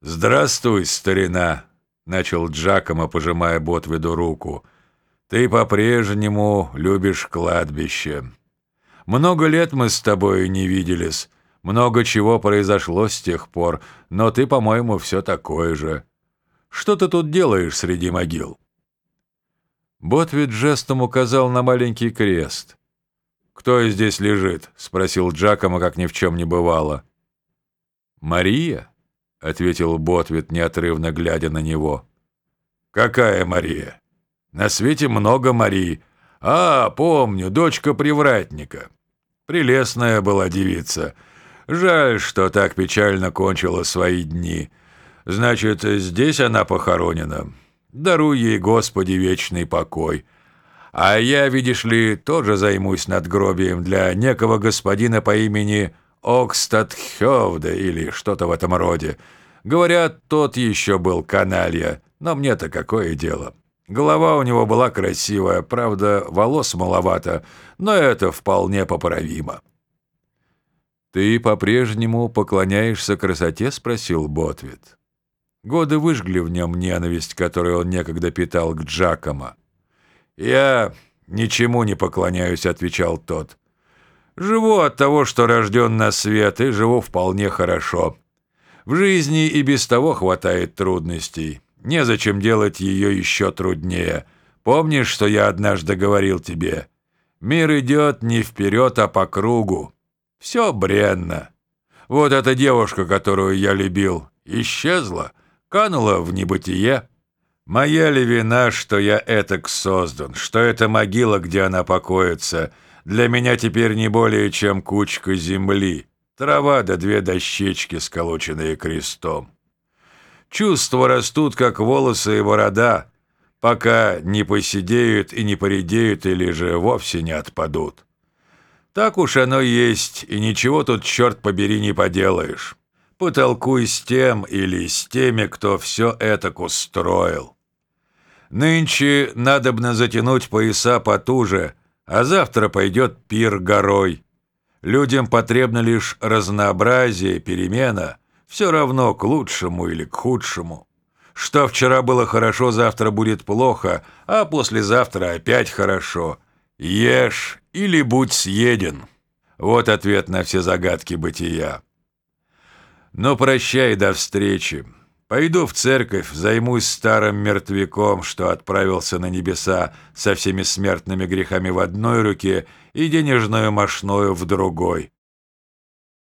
«Здравствуй, старина!» — начал Джакомо, пожимая Ботвиду руку. «Ты по-прежнему любишь кладбище. Много лет мы с тобой не виделись, много чего произошло с тех пор, но ты, по-моему, все такое же. Что ты тут делаешь среди могил?» Ботвид жестом указал на маленький крест. «Кто здесь лежит?» — спросил Джакомо, как ни в чем не бывало. «Мария?» — ответил Ботвит, неотрывно глядя на него. «Какая Мария? На свете много Марии. А, помню, дочка привратника. Прелестная была девица. Жаль, что так печально кончила свои дни. Значит, здесь она похоронена. Даруй ей, Господи, вечный покой. А я, видишь ли, тоже займусь надгробием для некого господина по имени Окстадхёвда или что-то в этом роде. Говорят, тот еще был каналья, но мне-то какое дело. Голова у него была красивая, правда, волос маловато, но это вполне поправимо. «Ты по-прежнему поклоняешься красоте?» — спросил Ботвит. Годы выжгли в нем ненависть, которую он некогда питал к Джакомо. «Я ничему не поклоняюсь», — отвечал тот. Живу от того, что рожден на свет, и живу вполне хорошо. В жизни и без того хватает трудностей. Незачем делать ее еще труднее. Помнишь, что я однажды говорил тебе? Мир идет не вперед, а по кругу. Все бренно. Вот эта девушка, которую я любил, исчезла, канула в небытие. Моя ли вина, что я этак создан, что это могила, где она покоится — для меня теперь не более чем кучка земли, трава да две дощечки, сколоченные крестом. Чувства растут, как волосы и борода, пока не посидеют и не поредеют или же вовсе не отпадут. Так уж оно есть, и ничего тут, черт побери, не поделаешь. Потолкуй с тем или с теми, кто все это устроил. Нынче надобно затянуть пояса потуже — а завтра пойдет пир горой. Людям потребно лишь разнообразие, перемена, все равно к лучшему или к худшему. Что вчера было хорошо, завтра будет плохо, а послезавтра опять хорошо. Ешь или будь съеден. Вот ответ на все загадки бытия. Но прощай, до встречи. Пойду в церковь, займусь старым мертвяком, что отправился на небеса со всеми смертными грехами в одной руке и денежную мошною в другой.